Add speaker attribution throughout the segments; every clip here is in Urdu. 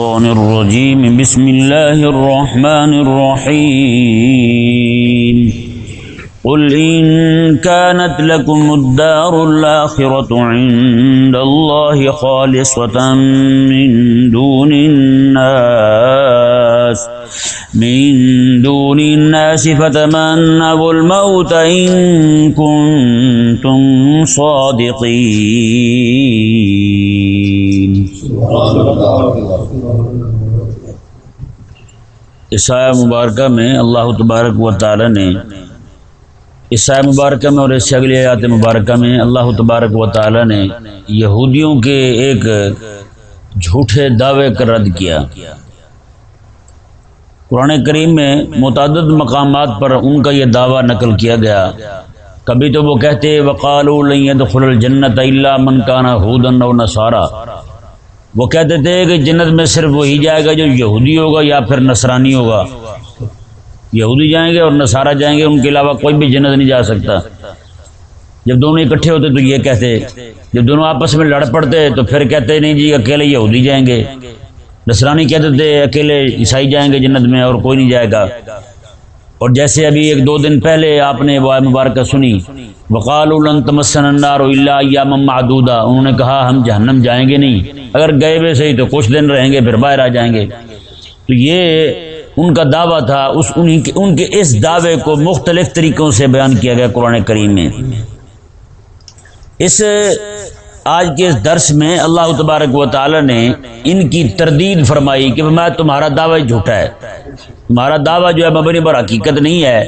Speaker 1: الشيطان الرجيم. بسم الله الرحمن الرحيم. قل إن كانت لكم الدار الآخرة عند الله خالصة من دون الناس، من دون الناس فتمنوا الموت إن كنتم صادقين. عیسائی مبارکہ میں اللہ تبارک و تعالی نے عیسائی مبارکہ میں اور اس سے اگلی آیات مبارکہ میں اللہ تبارک و تعالی نے یہودیوں کے ایک جھوٹے دعوے کا رد کیا۔ قرآن کریم میں متعدد مقامات پر ان کا یہ دعویٰ نقل کیا گیا۔ کبھی تو وہ کہتے وقالوا لن يدخل الجنت الا من كان هودا او وہ کہتے تھے کہ جنت میں صرف وہی جائے گا جو یہودی ہوگا یا پھر نصرانی ہوگا۔ یہودی جائیں گے اور نصارہ جائیں گے، ان کے علاوہ کوئی بھی جنت نہیں جا سکتا۔ جب دونوں اکٹھے ہوتے تو یہ کہتے، جب دونوں آپس میں لڑ پڑتے تو پھر کہتے، نہیں جی اکیلے یہودی جائیں گے۔ نصرانی کہتے تھے اکیلے عیسائی جائیں گے جنت میں اور کوئی نہیں جائے گا۔ اور جیسے ابھی ایک دو دن پہلے آپ نے وہ مبارکہ سنی وقال لن تمسن النار الا ایاما معدودا۔ انہوں نے کہا، ہم جہنم جائیں گے نہیں۔ اگر گئے ہوئے صحیح تو کچھ دن رہیں گے، پھر باہر آ جائیں گے۔ تو یہ ان کا دعویٰ تھا، اس انہی کے ان کے اس دعوے کو مختلف طریقوں سے بیان کیا گیا قرآن کریم میں۔ اس آج کے اس درس میں اللہ تبارک و تعالی نے ان کی تردید فرمائی کہ میں تمہارا دعویٰ جھوٹا ہے۔ تمہارا دعویٰ جو ہے مبنی پر حقیقت نہیں ہے۔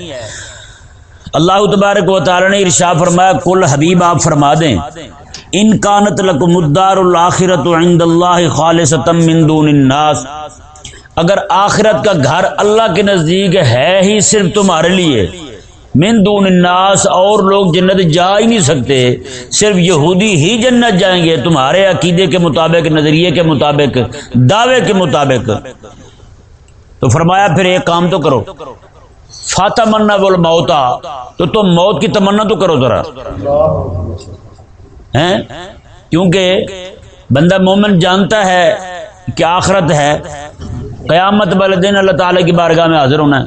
Speaker 1: اللہ تبارک و تعالی نے ارشا فرمایا کل حبیب، آپ فرما دیں۔ ان کانت لکم الدار الاخرت عند اللہ خالصتا من دون الناس۔ اگر آخرت کا گھر اللہ کے نزدیک ہے ہی صرف تمہارے لیے، من دون الناس اور لوگ جنت جا ہی نہیں سکتے، صرف یہودی ہی جنت جائیں گے، تمہارے عقیدے کے مطابق، نظریے کے مطابق، دعوے کے مطابق۔ تو فرمایا پھر ایک کام تو کرو فاتح منا بول موتا تو تم موت کی تمنا تو کرو ذرا۔ کیونکہ بندہ مومن جانتا ہے کہ آخرت ہے۔ قیامت والے دن اللہ تعالیٰ کی بارگاہ میں حاضر ہونا ہے۔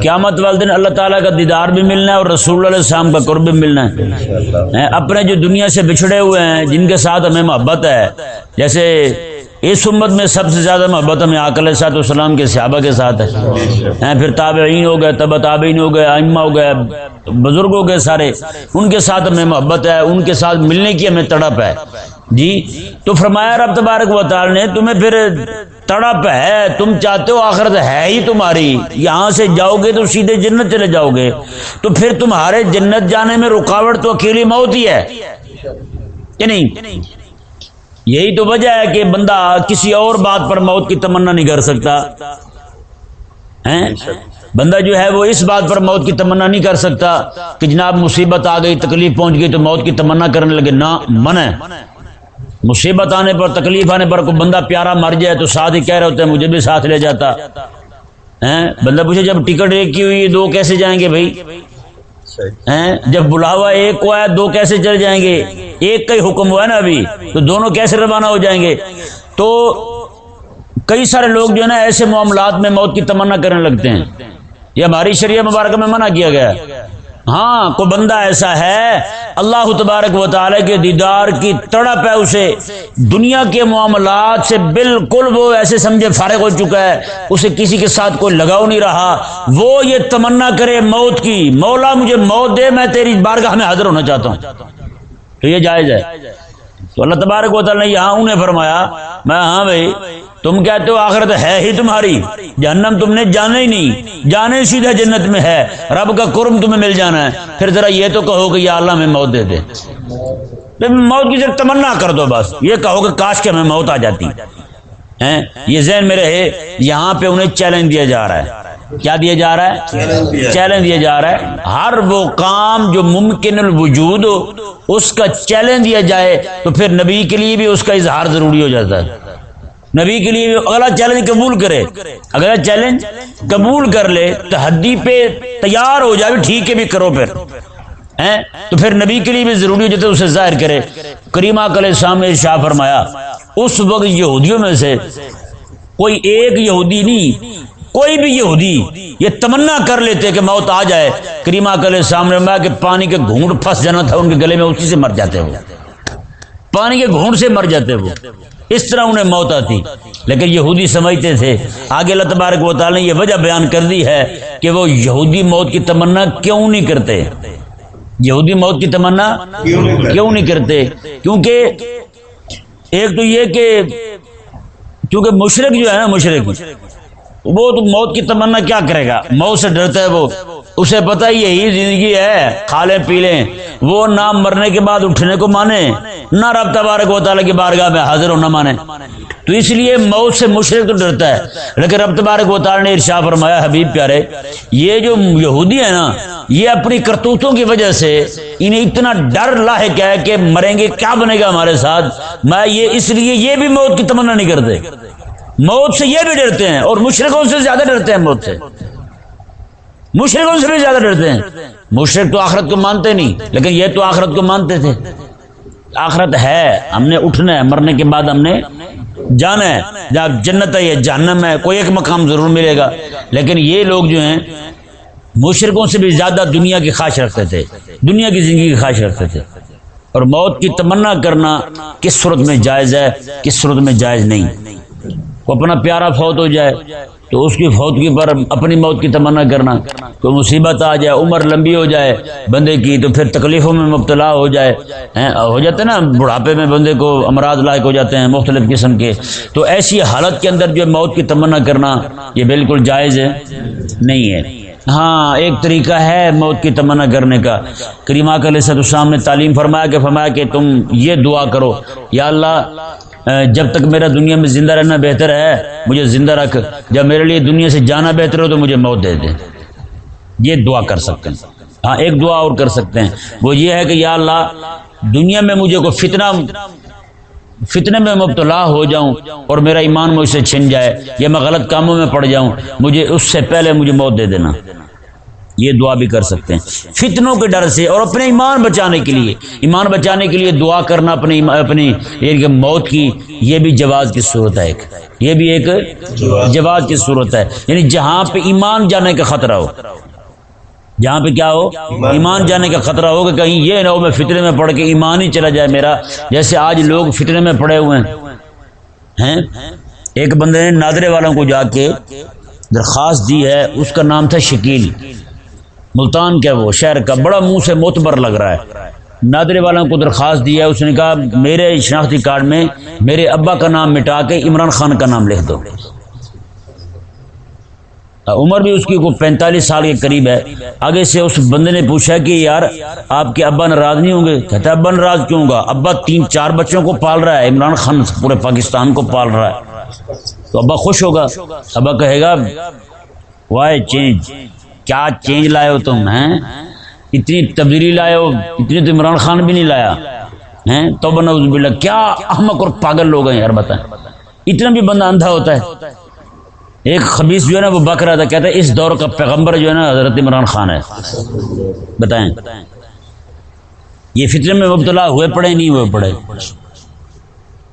Speaker 1: قیامت والے دن اللہ تعالیٰ کا دیدار بھی ملنا ہے اور رسول اللہ علیہ السلام کا قرب بھی ملنا ہے۔ اپنے جو دنیا سے بچھڑے ہوئے ہیں جن کے ساتھ ہمیں محبت ہے جیسے اس امت میں سب سے زیادہ محبت ہمیں آکل صاحب السلام کے صحابہ کے ساتھ ہے۔ پھر تابعین ہو گئے تب تابعین ہو گئے، ائمہ ہو گئے، بزرگ ہو گئے سارے۔ ان کے ساتھ ہمیں محبت ہے، ان کے ساتھ ملنے کی ہمیں تڑپ ہے۔ جی تو فرمایا رب تبارک و تعالی نے، تمہیں پھر تڑپ ہے، تم چاہتے ہو آخرت ہے ہی تمہاری۔ یہاں سے جاؤ گے تو سیدھے جنت چلے جاؤ گے۔ تو پھر تمہارے جنت جانے میں رکاوٹ تو اکیلی موت ہی ہے۔ کہ نہیں؟ یہی تو وجہ ہے کہ بندہ کسی اور بات پر موت کی تمنا نہیں کر سکتا۔ بندہ جو ہے وہ اس بات پر موت کی تمنا نہیں کر سکتا کہ جناب مصیبت آ گئی تکلیف پہنچ گئی تو موت کی تمنا کرنے لگے۔ نہ من ہے۔ مصیبت آنے پر تکلیف آنے پر کوئی بندہ پیارا مر جائے تو ساتھ ہی کہہ رہے ہوتے ہیں مجھے بھی ساتھ لے جاتا۔ بندہ پوچھے جب ٹکٹ ایک کی ہوئی دو کیسے جائیں گے بھائی؟ جب بلاوا ایک کو آیا دو کیسے چل جائیں گے؟ ایک کا ہی حکم ہوا ہے نا ابھی، تو دونوں کیسے روانہ ہو جائیں گے؟ تو کئی سارے لوگ جو ہے نا ایسے معاملات میں موت کی تمنا کرنے لگتے ہیں۔ یہ ہماری شریعہ مبارکہ میں منع کیا گیا۔ ہاں کو بندہ ایسا ہے، اللہ تبارک و تعالی کے دیدار کی تڑپ ہے اسے۔ دنیا کے معاملات سے بالکل وہ ایسے سمجھے فارغ ہو چکا ہے۔ اسے کسی کے ساتھ کوئی لگاؤ نہیں رہا۔ وہ یہ تمنا کرے موت کی۔ مولا مجھے موت دے، میں تیری بارگاہ میں حاضر ہونا چاہتا ہوں۔ تو یہ جائز ہے۔ تو اللہ تبارک و تعالی نے یہاں انہیں فرمایا، میں ہاں بھائی، تم کہتے ہو آخرت ہے ہی تمہاری، جہنم تم نے جانا ہی نہیں جانے سیدھا جنت میں ہے، رب کا قرم تمہیں مل جانا ہے۔ پھر ذرا یہ تو کہو کہ یا اللہ میں موت دے دے۔ موت کی صرف تمنا کر دو بس، یہ کہو کہ کاش کے میں موت آ جاتی۔ یہ ذہن میں رہے، یہاں پہ انہیں چیلنج دیا جا رہا ہے۔ کیا دیا جا رہا ہے؟ چیلنج دیا جا رہا ہے۔ ہر وہ کام جو ممکن الوجود ہو اس کا چیلنج دیا جائے تو پھر نبی کے لیے بھی اس کا اظہار ضروری ہو جاتا ہے۔ نبی کے لیے اگلا چیلنج قبول کرے۔ اگلا چیلنج قبول کر لے تو حدی پہ تیار ہو جائے ٹھیک ہے بھی کرو پھر۔ تو پھر نبی کے لیے بھی ضروری ہو جاتا ہے اسے ظاہر کرے۔ کریمہ کل سامنے شاہ فرمایا اس وقت یہودیوں میں سے کوئی ایک یہودی نہیں کوئی بھی یہودی یہ تمنا کر لیتے کہ موت آ جائے۔ کریما کلے سامنے میں کہ پانی کے گھونٹ پھنس جانا تھا، ان کے گلے میں اسی سے مر جاتے وہ پانی کے گھونٹ سے مر جاتے وہ اس طرح انہیں موت آتی۔ لیکن یہودی سمجھتے تھے، آگے اللہ تبارک و تعالی نے یہ وجہ بیان کر دی ہے کہ وہ یہودی موت کی تمنا کیوں نہیں کرتے؟ یہودی موت کی تمنا کیوں نہیں کرتے؟ کیونکہ ایک تو یہ کہ کیونکہ مشرق جو ہے نا مشرق وہ تو موت کی تمنا کیا کرے گا؟ موت سے ڈرتا ہے وہ۔ اسے پتا یہی زندگی ہے۔ کھا لیں پی لیں وہ نہ مرنے کے بعد اٹھنے کو مانے، نہ رب تبارک و تعالیٰ کی بارگاہ میں حاضر ہونا مانے۔ تو اس لیے موت سے مشرق تو ڈرتا ہے۔ لیکن رب تبارک و تعالیٰ نے ارشا فرمایا، حبیب پیارے، یہ جو یہودی ہے نا، یہ اپنی کرتوتوں کی وجہ سے انہیں اتنا ڈر لاحق ہے کہ مریں گے، کیا بنے گا ہمارے ساتھ؟ میں یہ اس لیے یہ بھی موت کی تمنا نہیں کرتے۔ موت سے یہ بھی ڈرتے ہیں اور مشرقوں سے زیادہ ڈرتے ہیں موت سے۔ مشرقوں سے بھی زیادہ ڈرتے ہیں۔ مشرق تو آخرت کو مانتے نہیں، لیکن یہ تو آخرت کو مانتے تھے۔ آخرت ہے، ہم نے اٹھنا ہے، مرنے کے بعد ہم نے جانا ہے۔ جب جنت ہے، یہ جہنم ہے، کوئی ایک مقام ضرور ملے گا۔ لیکن یہ لوگ جو ہیں مشرقوں سے بھی زیادہ دنیا کی خواہش رکھتے تھے۔ دنیا کی زندگی کی خواہش رکھتے تھے۔ اور موت کی تمنا کرنا کس صورت میں جائز ہے، کس صورت میں جائز نہیں۔ کو اپنا پیارا فوت ہو جائے، تو اس کی فوتگی پر اپنی موت کی تمنا کرنا، کوئی مصیبت آ جائے، عمر لمبی ہو جائے بندے کی، تو پھر تکلیفوں میں مبتلا ہو جائے ہو جاتے نا، بڑھاپے میں بندے کو امراض لائق ہو جاتے ہیں مختلف قسم کے۔ تو ایسی حالت کے اندر جو موت کی تمنا کرنا، یہ بالکل جائز ہے؟ نہیں ہے۔ ہاں ایک طریقہ ہے موت کی تمنا کرنے کا۔ کریمہ علیہ السلام نے تعلیم فرمایا کہ فرمایا کہ تم یہ دعا کرو، یا اللہ جب تک میرا دنیا میں زندہ رہنا بہتر ہے، مجھے زندہ رکھ۔ جب میرے لیے دنیا سے جانا بہتر ہو تو مجھے موت دے دے۔ یہ دعا کر سکتے ہیں۔ ہاں ایک دعا اور کر سکتے ہیں۔ وہ یہ ہے کہ یا اللہ، دنیا میں مجھے کوئی فتنہ، فتنے میں مبتلا ہو جاؤں اور میرا ایمان مجھ سے چھن جائے، یا میں غلط کاموں میں پڑ جاؤں، مجھے اس سے پہلے مجھے موت دے دینا۔ یہ دعا بھی کر سکتے ہیں۔ فتنوں کے ڈر سے اور اپنے ایمان بچانے کے لیے۔ ایمان بچانے کے لیے دعا کرنا اپنی اپنی یعنی موت کی یہ بھی جواز کی صورت ہے ایک۔ یہ بھی ایک جواز کی صورت ہے۔ یعنی جہاں پہ ایمان جانے کا خطرہ ہو۔ جہاں پہ کیا ہو؟ ایمان جانے کا خطرہ ہو کہ کہیں یہ نہ ہو میں فطرے میں پڑھ کے ایمان ہی چلا جائے میرا۔ جیسے آج لوگ فطرے میں پڑے ہوئے ہیں؟ ایک بندے نے نادرے والوں کو جا کے درخواست دی ہے، اس کا نام تھا شکیل۔ ملتان کیا وہ شہر کا بڑا منہ سے موتبر لگ رہا ہے۔ نادرے والوں کو درخواست دیا اس نے کہا، میرے شناختی کارڈ میں میرے ابا کا نام مٹا کے عمران خان کا نام لکھ دو۔ عمر بھی اس کی کو پینتالیس سال کے قریب ہے۔ آگے سے اس بندے نے پوچھا کہ یار، آپ کے ابا ناراض نہیں ہوں گے؟ کہتا ابا ناراض کیوں گا ابا تین چار بچوں کو پال رہا ہے، عمران خان پورے پاکستان کو پال رہا ہے۔ تو ابا خوش ہوگا۔ ابا کہے گا وائی چینج کیا چینج لائے ہو تم، ہیں؟ اتنی تبدیلی لائے ہو، اتنی تو عمران خان بھی نہیں لایا، ہیں؟ تو بنا کیا احمق اور پاگل لوگ ہیں یار، بتائیں۔ اتنا بھی بندہ اندھا ہوتا ہے۔ ایک خبیص جو ہے نا، وہ بک رہا تھا، کہتا ہے، اس دور کا پیغمبر جو ہے نا، حضرت عمران خان ہے۔ بتائیں۔ یہ فطرے میں مبتلا ہوئے پڑے، نہیں ہوئے پڑے۔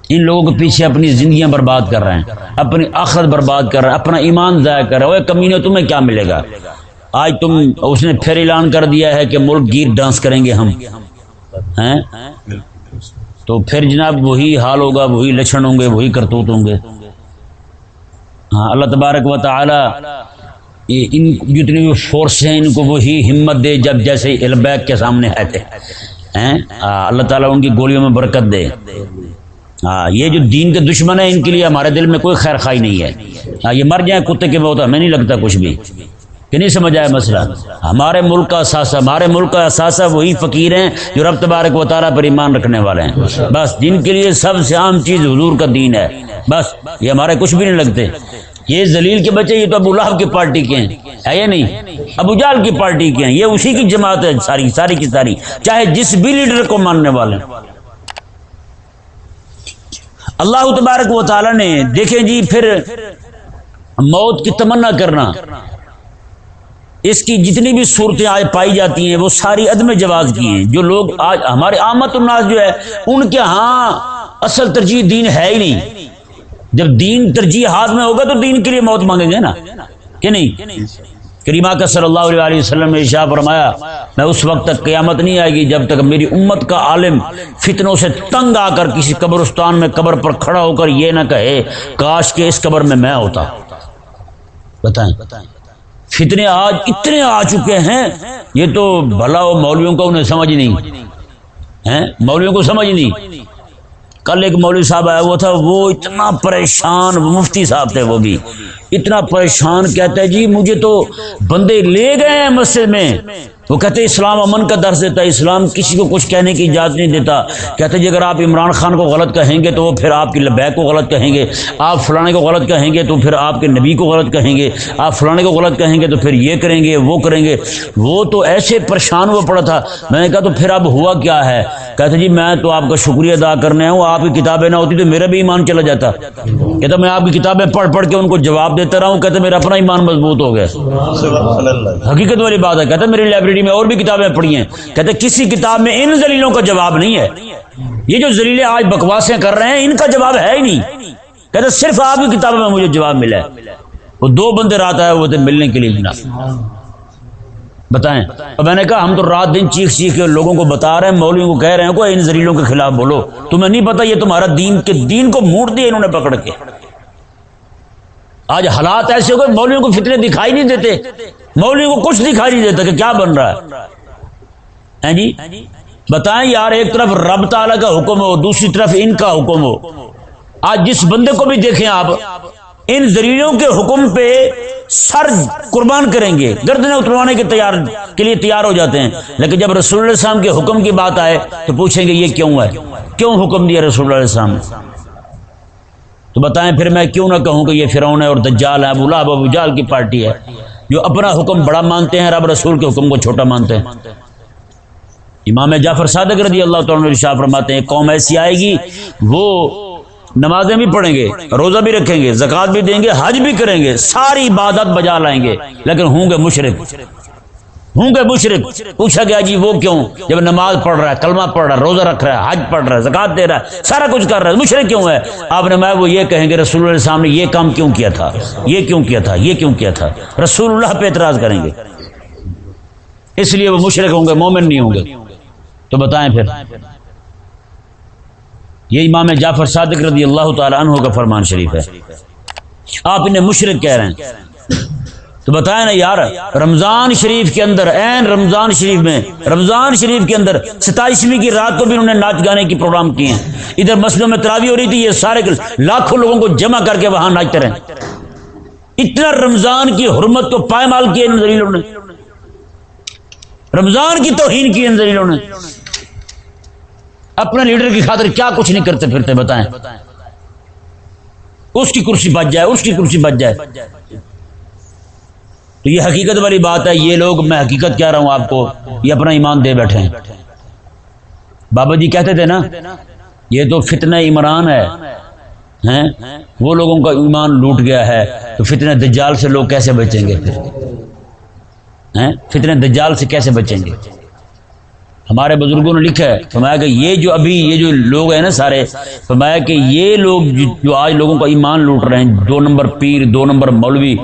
Speaker 1: ان لوگوں کے پیچھے اپنی زندگیاں برباد کر رہے ہیں، اپنی آخرت برباد کر رہے ہیں، اپنا ایمان ضائع کر رہے ہیں۔ کمی تمہیں کیا ملے گا؟ آج تم اس نے پھر اعلان کر دیا ہے کہ ملک گیر ڈانس کریں گے ہم۔ ہیں؟ تو پھر جناب وہی حال ہوگا، وہی لچھن ہوں گے، وہی کرتوت ہوں گے۔ ہاں اللہ تبارک و تعالی ان جتنی بھی فورس ہیں، ان کو وہی ہمت دے جب جیسے البیک کے سامنے ہے تھے۔ ہاں، اللہ تعالیٰ ان کی گولیوں میں برکت دے۔ ہاں یہ جو دین کے دشمن ہیں، ان کے لیے ہمارے دل میں کوئی خیر خائی نہیں ہے۔ ہاں یہ مر جائیں کتے کے بہت، ہمیں نہیں لگتا کچھ بھی۔ کہ نہیں سمجھ آیا مسئلہ؟ ہمارے ملک کا اثاثہ ہمارے ملک کا اثاثہ وہی فقیر ہیں جو رب تبارک و تعالیٰ پر ایمان رکھنے والے ہیں۔ بس جن کے لیے سب سے عام چیز حضور کا دین ہے۔ بس یہ ہمارے کچھ بھی نہیں لگتے۔ یہ زلیل کے بچے، یہ تو ابو لہب کی پارٹی کے ہیں۔ ہے یا نہیں؟ ابو جال کی پارٹی کے ہیں۔ یہ اسی کی جماعت ہے، ساری ساری کی ساری۔ چاہے جس بھی لیڈر کو ماننے والے۔ اللہ تبارک و تعالیٰ نے، دیکھیں جی پھر موت کی تمنا کرنا۔ اس کی جتنی بھی صورتیں آج پائی جاتی ہیں، وہ ساری عدم جواز کی ہیں۔ جو لوگ آج ہمارے آمد الناس جو ہے، ان کے ہاں اصل ترجیح دین ہے ہی نہیں۔ جب دین ترجیح ہاتھ میں ہوگا تو دین کے لیے موت مانگیں گے نا۔ کہ نہیں؟ کریمہ کا صلی اللہ علیہ وسلم نے شاہ فرمایا، میں اس وقت تک قیامت نہیں آئے گی جب تک میری امت کا عالم فتنوں سے تنگ آ کر کسی قبرستان میں قبر پر کھڑا ہو کر یہ نہ کہے، کاش کے اس قبر میں میں ہوتا۔ بتائیں۔ فتنے آج اتنے آ چکے ہیں، یہ تو بھلا ہو مولویوں کا انہیں سمجھ نہیں۔ مولویوں کو سمجھ نہیں۔ کل ایک مولوی صاحب آیا ہوا تھا، وہ اتنا پریشان مفتی صاحب تھے وہ بھی۔ اتنا پریشان کہتے ہے جی مجھے تو بندے لے گئے ہیں مسجد میں۔ وہ کہتے اسلام امن کا درس دیتا ہے اسلام کسی کو کچھ کہنے کی اجازت نہیں دیتا۔ کہتے جی اگر آپ عمران خان کو غلط کہیں گے تو وہ پھر آپ کی لبیک کو غلط کہیں گے آپ فلانے کو غلط کہیں گے تو پھر آپ کے نبی کو غلط کہیں گے آپ فلانے کو غلط کہیں گے تو پھر یہ کریں گے وہ کریں گے۔ وہ تو ایسے پریشان ہوا پڑا تھا۔ میں نے کہا تو پھر اب ہوا کیا ہے؟ کہتے جی میں تو آپ کا شکریہ ادا کرنے ہوں آپ کی کتابیں نہ ہوتی تو میرا بھی ایمان چلا جاتا۔ کہتا میں آپ کی کتابیں پڑھ پڑھ کے ان کو جواب دیتا رہا ہوں کہتے میرا اپنا ایمان مضبوط ہو گیا۔ حقیقت والی بات ہے کہتے میری لائبریری میں اور بھی کتابیں پڑھی ہیں۔ کہتے ہیں کسی کتاب میں ان زلیلوں کا جواب نہیں ہے۔ یہ جو زلیلے آج بکواسیں کر رہے ہیں، ان کا جواب ہے ہی نہیں۔ کہتے صرف آپ کی کتابوں میں مجھے جواب ملا ہے۔ وہ دو بندے رات آئے وہ تھے ملنے کے لیے بتائیں۔ اب میں نے کہا، ہم تو رات دن چیخ چیخ کے لوگوں کو بتا رہے ہیں، مولویوں کو کہہ رہے ہیں، کوئی ان زلیلوں کے خلاف بولو۔ تمہیں نہیں پتا یہ تمہارا دین کے دین کو موڑ دیا انہوں نے پکڑ کے۔ آج حالات ایسے ہو گئے، مولویوں کو فتنے دکھائی نہیں دیتے۔ مولویوں کو کچھ دکھائی نہیں دیتا کہ کیا بن رہا ہے؟ جی؟ بتائیں یار، ایک طرف رب تعالی کا حکم ہو، دوسری طرف ان کا حکم ہو۔ آج جس بندے کو بھی دیکھیں آپ، ان زریلوں کے حکم پہ سر قربان کریں گے۔ گردنے اتروانے کے تیار، کے لیے تیار ہو جاتے ہیں۔ لیکن جب رسول اللہ السلام کے حکم کی بات آئے تو پوچھیں گے یہ کیوں ہے؟ کیوں حکم دیا رسول اللہ السلام؟ نے تو بتائیں پھر میں کیوں نہ کہوں کہ یہ فرعون ہے اور دجال ہے، ابو لہب، ابو جال کی پارٹی ہے۔ جو اپنا حکم بڑا مانتے ہیں، رب رسول کے حکم کو چھوٹا مانتے ہیں۔ امام جعفر صادق رضی اللہ تعالیٰ شاہ فرماتے ہیں، قوم ایسی آئے گی، وہ نمازیں بھی پڑھیں گے، روزہ بھی رکھیں گے، زکوٰۃ بھی دیں گے، حج بھی کریں گے، ساری عبادت بجا لائیں گے، لیکن ہوں گے مشرق۔ ہوں گے مشرق پوچھا گیا جی وہ کیوں؟ جب نماز پڑھ رہا ہے، کلمہ پڑھ رہا ہے، روزہ رکھ رہا ہے، حج پڑھ رہا ہے زکات دے رہا ہے، سارا کچھ کر رہا ہے مشرق کیوں ہے؟ آپ نے میں وہ یہ کہیں گے، رسول اللہ صاحب نے یہ کام کیوں کیا تھا؟ یہ کیوں کیا تھا؟ یہ کیوں کیا تھا؟ رسول اللہ پہ اعتراض کریں گے۔ اس لیے وہ مشرق ہوں گے، مومن نہیں ہوں گے۔ تو بتائیں پھر۔ یہ امام جعفر صادق رضی اللہ تعالیٰ عنہ کا فرمان شریف ہے۔ آپ انہیں مشرق کہہ رہے ہیں۔ تو بتائیں نا یار، رمضان شریف کے اندر این رمضان شریف میں، رمضان شریف کے اندر ستائیسویں کی رات کو بھی انہوں نے ناچ گانے کی پروگرام کیے ہیں۔ ادھر مسجدوں میں تراوی ہو رہی تھی، یہ سارے لاکھوں لوگوں کو جمع کر کے وہاں ناچتے رہے اتنا رمضان کی حرمت کو پائمال کیا ان زلیلوں نے۔ رمضان کی توہین کی ان زلیلوں نے۔ اپنے لیڈر کی خاطر کیا کچھ نہیں کرتے پھرتے، بتائیں۔ اس کی کرسی بچ جائے، اس کی کرسی بچ جائے۔ تو یہ حقیقت والی بات ہے، یہ لوگ، میں حقیقت کہہ رہا ہوں آپ کو، یہ اپنا ایمان دے بیٹھے ہیں۔ بابا جی کہتے تھے نا، یہ تو فتنہ عمران ہے وہ لوگوں کا ایمان لوٹ گیا ہے، تو فتنہ دجال سے لوگ کیسے بچیں گے پھر؟ فتنہ دجال سے کیسے بچیں گے؟ ہمارے بزرگوں نے لکھا ہے، فرمایا کہ یہ جو ابھی یہ جو لوگ ہیں نا سارے، فرمایا کہ یہ لوگ جو آج لوگوں کا ایمان لوٹ رہے ہیں، دو نمبر پیر، دو نمبر مولوی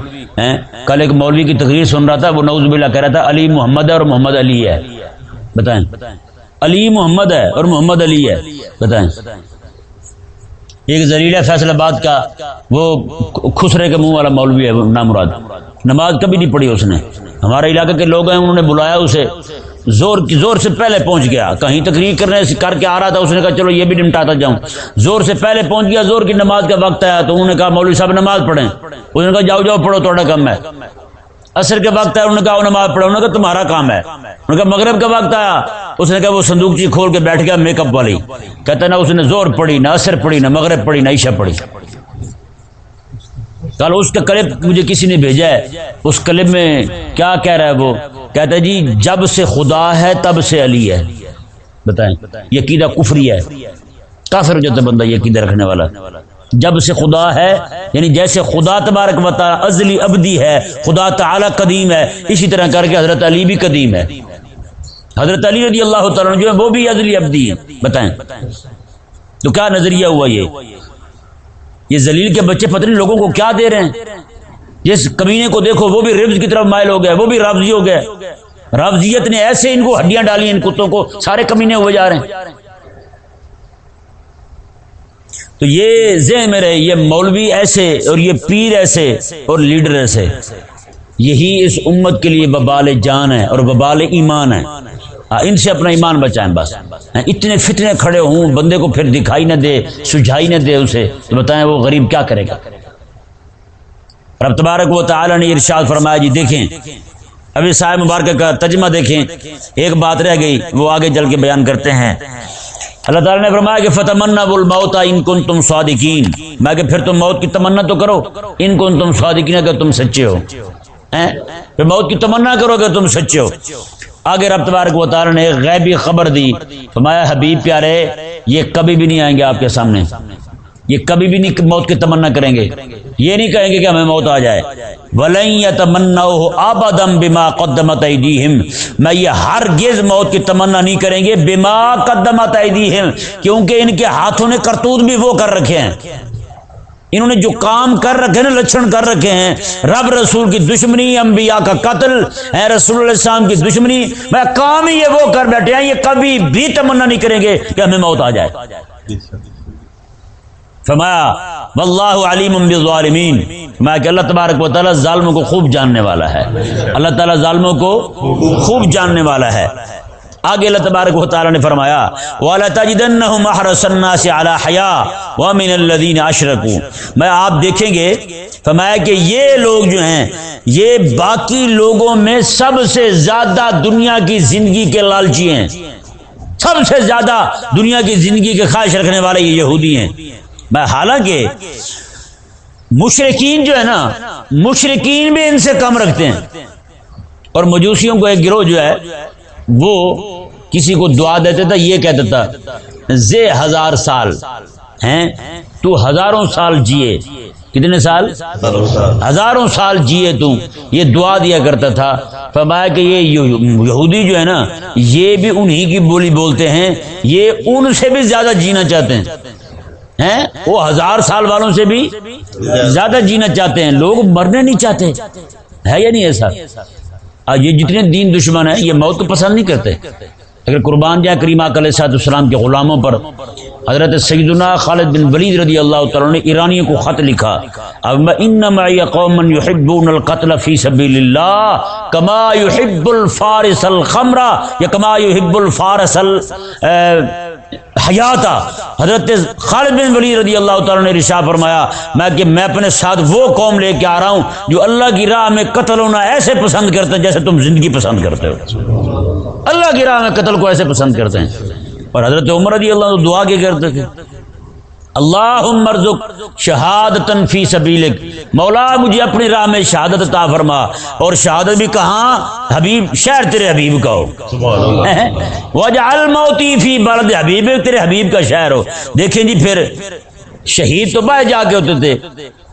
Speaker 1: کل ایک مولوی کی تقریر سن رہا تھا، وہ نوز باللہ کہہ رہا تھا، علی محمد ہے اور محمد علی ہے۔ بتائیں۔ علی محمد ہے اور محمد علی ہے۔ بتائیں۔ ایک زریلا فیصل آباد کا وہ خسرے کے منہ والا مولوی ہے، نامراد۔ نماز کبھی نہیں پڑھی اس نے۔ ہمارے علاقے کے لوگ ہیں، انہوں نے بلایا اسے۔ زور زور سے پہلے پہنچ گیا۔ کہیں تقریر کرنے سے کر کے آ رہا تھا، اس نے کہا چلو یہ بھی نمٹاتا جاؤں۔ زور سے پہلے پہنچ گیا، زور کی نماز کا وقت آیا تو انہوں نے کہا مولوی صاحب نماز پڑھیں۔ اس نے کہا جاؤ جاؤ پڑھو، تھوڑا کم ہے۔ اثر کے وقت آیا، انہوں نے کہا وہ نماز پڑھو۔ انہوں نے کہا تمہارا کام ہے۔ انہوں نے کہا مغرب کا وقت آیا۔ اس نے کہا وہ صندوق چی کھول کے بیٹھ گیا میک اپ والی۔ کہتا نا اس نے زور پڑھی، نہ اثر پڑھی، نہ مغرب پڑھی، نہ عشا پڑھی۔ کل اس کا کلپ مجھے کسی نے بھیجا ہے۔ اس کلپ میں کیا کہہ رہا ہے وہ؟ کہتا ہے جی جب سے خدا ہے، تب سے علی ہے۔ بتائیں، یہ کفری ہے۔ کافر ہو جاتا بندہ یہ عقیدہ رکھنے والا۔ جب سے خدا ہے یعنی جیسے خدا تبارک بتا ازلی ابدی ہے، خدا تعالی قدیم ہے، اسی طرح کر کے حضرت علی بھی قدیم ہے۔ حضرت علی رضی اللہ تعالیٰ جو ہے وہ بھی ازلی ابدی ہے بتائیں۔ تو کیا نظریہ ہوا یہ؟ یہ زلیل کے بچے پتہ نہیں لوگوں کو کیا دے رہے ہیں؟ جس کمینے کو دیکھو، وہ بھی ربز کی طرف مائل ہو گیا، وہ بھی ربزی ہو گیا۔ ربزیت نے ایسے ان کو ہڈیاں ڈالی، ان کتوں کو سارے کمینے ہوئے جا رہے ہیں۔ تو یہ ذہن میں رہے، یہ مولوی ایسے اور یہ پیر ایسے اور لیڈر ایسے۔ یہی اس امت کے لیے ببال جان ہے اور ببال ایمان ہے۔ ہاں، ان سے اپنا ایمان بچائیں بس۔ ہاں، اتنے فتنے کھڑے ہوں، بندے کو پھر دکھائی نہ دے، سجھائی نہ دے اسے۔ تو بتائیں وہ غریب کیا کرے گا؟ رب تبارک و تعالی نے ارشاد فرمایا جی دیکھیں۔ ابھی صاحب مبارک کا تجمہ دیکھیں۔ ایک بات رہ گئی، وہ آگے جل کے بیان کرتے ہیں۔ اللہ تعالیٰ نے فرمایا کہ فتح منا بول موتا ان کن تم صادقین میں کہ پھر تم موت کی تمنا تو کرو۔ ان کن تم صادقین اگر تم سچے ہو۔ پھر موت کی تمنا کرو کہ تم سچے ہو۔ آگے رب تبارک و تعالیٰ نے ایک غیبی خبر دی۔ فرمایا، حبیب پیارے، یہ کبھی بھی نہیں آئیں گے آپ کے سامنے۔ یہ کبھی بھی نہیں موت کی تمنا کریں گے۔ یہ نہیں کہیں گے کہ ہمیں موت آ جائے۔ تمنا آبادم بیما قدمت میں یہ ہر گز موت کی تمنا نہیں کریں گے بیما قدمت کیونکہ ان کے ہاتھوں نے کرتوت بھی وہ کر رکھے ہیں۔ انہوں نے جو کام کر رکھے نا لچھن کر رکھے ہیں۔ رب رسول کی دشمنی، انبیاء کا قتل۔ ہے رسول اللہ السلام کی دشمنی۔ میں کام ہی یہ وہ کر بیٹھے ہیں۔ یہ کبھی بھی تمنا نہیں کریں گے کہ ہمیں موت آ جائے۔ جی فرمایا، واللہ علیم بالظالمین. میں کہ اللہ تبارک و تعالی ظالموں کو خوب جاننے والا ہے۔ اللہ تعالی ظالموں کو خوب جاننے والا ہے۔ آگے اللہ تبارک و تعالی نے فرمایا والا تجدنہم احرس الناس علی حیا ومن الذین اشرکوا میں آپ دیکھیں گے، فرمایا کہ یہ لوگ جو ہیں، یہ باقی لوگوں میں سب سے زیادہ دنیا کی زندگی کے لالچی ہیں۔ سب سے زیادہ دنیا کی زندگی کے خواہش رکھنے والے یہ یہودی ہیں۔ حالانکہ مشرقین جو ہے نا مشرقین بھی ان سے کم رکھتے ہیں۔ اور مجوسیوں کو ایک گروہ جو ہے، وہ کسی کو دعا دیتا تھا، یہ کہتا تھا، زے ہزار سال، ہیں، تو ہزاروں سال جیے۔ کتنے سال؟ ہزاروں سال جیے تو یہ دعا دیا کرتا تھا۔ فرمایا کہ یہ یہودی جو ہے نا، یہ بھی انہی کی بولی بولتے ہیں، یہ ان سے بھی زیادہ جینا چاہتے ہیں۔ ہیں؟ وہ ہزار سال والوں سے بھی زیادہ جینا چاہتے ہیں، لوگ مرنے نہیں چاہتے۔ ہے یا نہیں ایسا یہ جتنے دین دشمن ہیں، یہ موت کو پسند نہیں کرتے۔ اگر قربان جائے کریمہ علیہ صاحب السلام کے غلاموں پر، حضرت سیدنا خالد بن ولید رضی اللہ تعالیٰ نے ایرانیوں کو خط لکھا۔ اب انما قوم یحبون القتل فی سبیل اللہ کما یحب الفارس الخمر یا کما یحب الفارس حیاتا حضرت خالد بن ولی رضی اللہ تعالیٰ نے رشا فرمایا، میں کہ میں اپنے ساتھ وہ قوم لے کے آ رہا ہوں جو اللہ کی راہ میں قتل ہونا ایسے پسند کرتے ہیں جیسے تم زندگی پسند کرتے ہو۔ اللہ کی راہ میں قتل کو ایسے پسند کرتے ہیں۔ اور حضرت عمر رضی اللہ دعا کے کرتے تھے۔ اللہ مرزق شہادت فی سبیلک۔ مولا مجھے اپنی راہ میں شہادت عطا فرما اور شہادت بھی کہاں؟ حبیب شہر تیرے حبیب کا ہو۔ وجعل موتی فی بلد حبیب تیرے حبیب کا شہر ہو۔ دیکھیں جی پھر شہید تو باہر جا کے ہوتے تھے۔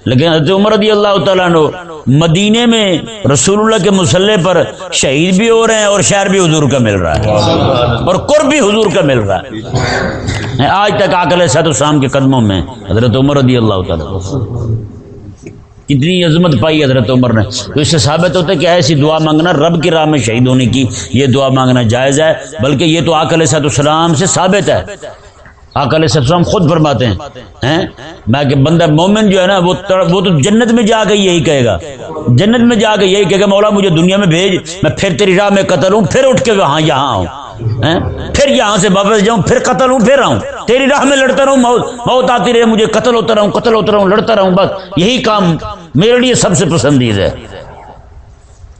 Speaker 1: لیکن حضرت عمر رضی اللہ تعالیٰ نے مدینے میں رسول اللہ کے مسلح پر شہید بھی ہو رہے ہیں اور شہر بھی حضور کا مل رہا ہے اور قرب بھی حضور کا مل رہا ہے۔ آج تک آکل صحت السلام کے قدموں میں حضرت عمر رضی اللہ تعالیٰ کتنی عظمت پائی حضرت عمر نے۔ تو اس سے ثابت ہوتا ہے کہ ایسی دعا مانگنا رب کی راہ میں شہید ہونے کی یہ دعا مانگنا جائز ہے، بلکہ یہ تو آکل صحت السلام سے ثابت ہے۔ آکل السلام خود فرماتے ہیں میں کہ بندہ مومن جو ہے نا، وہ وہ تو جنت میں جا کے یہی کہے گا۔ جنت میں جا کے یہی کہے گا، مولا مجھے دنیا میں بھیج، میں پھر تیری راہ میں قتل ہوں، پھر اٹھ کے وہاں یہاں آؤں پھر یہاں سے واپس جاؤں، پھر قتل ہوں، پھر آؤں۔ تیری راہ میں لڑتا رہوں، موت موت آتی رہے، مجھے قتل ہوتا رہوں، قتل ہوتا رہوں، لڑتا رہوں، بس یہی کام میرے لیے سب سے پسندیدہ ہے۔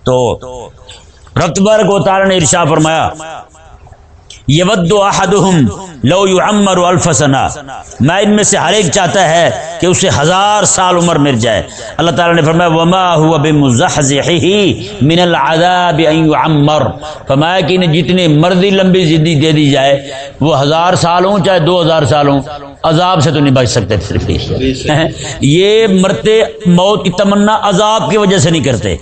Speaker 1: تو رقبر کو تارا نے ارشا فرمایا یود احدہم لو یعمر الف سنہ۔ میں ان میں سے ہر ایک چاہتا ہے کہ اسے ہزار سال عمر مل جائے۔ اللہ تعالی نے فرمایا وما هو بمزحزحه من العذاب ان يعمر۔ فرمایا کہ انہیں جتنی مرضی لمبی زندگی دے دی جائے وہ ہزار سال ہوں چاہے دو ہزار سال ہوں عذاب سے تو نہیں بچ سکتے صرف یہ مرتے موت کی تمنا عذاب کی وجہ سے نہیں کرتے۔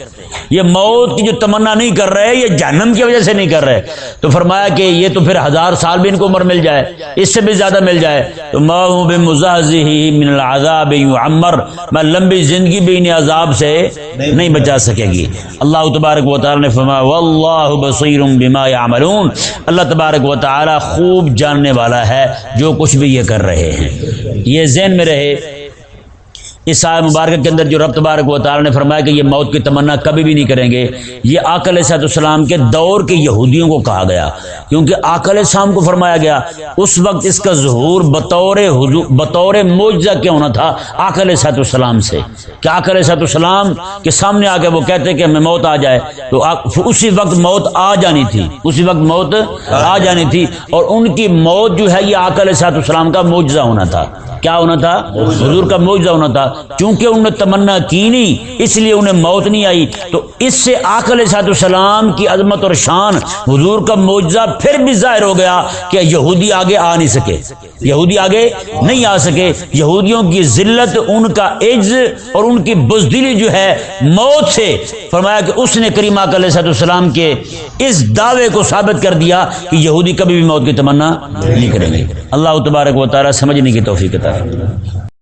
Speaker 1: یہ موت کی جو تمنا نہیں کر رہے، یہ جہنم کی وجہ سے نہیں کر رہے۔ تو فرمایا کہ یہ تو پھر ہزار سال بھی ان کو عمر مل جائے، اس سے بھی زیادہ مل جائے۔ تو من العذاب عمر میں لمبی زندگی بھی انہیں عذاب سے نہیں بچا سکے گی۔ اللہ تبارک و تعالی نے فرمایا، واللہ بصیر بما يعملون اللہ تبارک و تعالی خوب جاننے والا ہے، جو کچھ بھی یہ کر رہے ہیں۔ یہ ذہن میں رہے اس آئے مبارکہ کے اندر جو رب تبارک و تعالی نے فرمایا کہ یہ موت کی تمنا کبھی بھی نہیں کریں گے، یہ آکل صاحب السلام کے دور کے یہودیوں کو کہا گیا، کیونکہ آکل السلام کو فرمایا گیا، اس وقت اس کا ظہور بطور بطور معجزہ کیا ہونا تھا آکل صاحب السلام سے؟ کہ آکل صاحب السلام کے سامنے آ کے وہ کہتے کہ ہمیں موت آ جائے، تو اسی وقت موت آ جانی تھی، اسی وقت موت آ جانی تھی اور ان کی موت جو ہے یہ آکل صاحب السلام کا معجزہ ہونا تھا۔ کیا ہونا تھا؟ حضور کا معجزہ ہونا تھا۔ چونکہ انہوں نے تمنا کی نہیں، اس لیے انہیں موت نہیں آئی۔ تو اس سے آکل سات السلام کی عظمت اور شان حضور کا معجزہ پھر بھی ظاہر ہو گیا کہ یہودی آگے آ نہیں سکے۔ یہودی آگے نہیں آ سکے۔ یہودیوں کی ذلت، ان کا عز اور ان کی بزدلی جو ہے، موت سے۔ فرمایا کہ اس نے کریم آک علیہ صاحب السلام کے اس دعوے کو ثابت کر دیا کہ یہودی کبھی بھی موت کی تمنا نہیں کریں گے۔ اللہ تبارک و تعالیٰ سمجھنے کی توفیق ہے